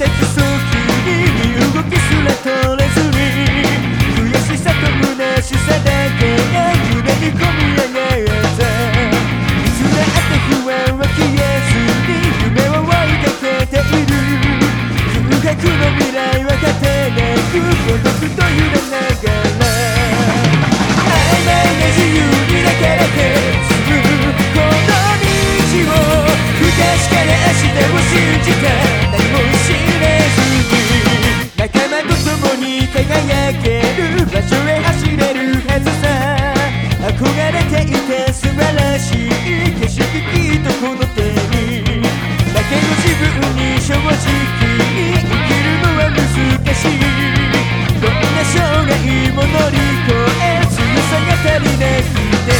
的早に動きすら取れずに悔しさと虚しさだけが胸に込み上げたつらあって不安は消えずに夢を追いかけている空白の未来は勝てなく孤独と揺れながら曖昧な自由にだけだけ進るこの道を不確かな明日を信じたも乗り越え強さが足りなくて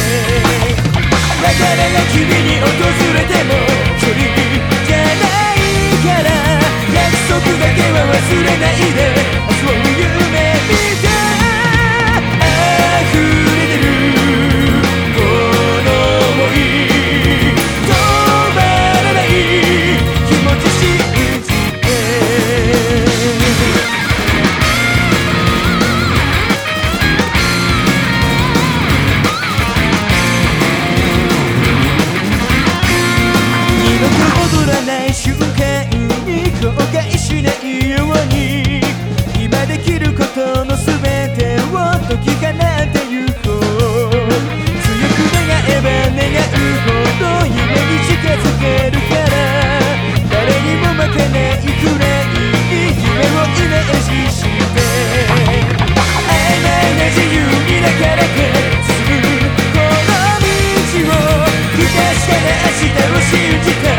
流れが君に瞬間に後悔しないように。今できることの全てを解き放ってゆこう。強く願えば願うほど夢に近づけるから。誰にも負けないくらいに夢をイメージして。曖昧な自由に抱かれかすぐこの道を不しか明日を信じて。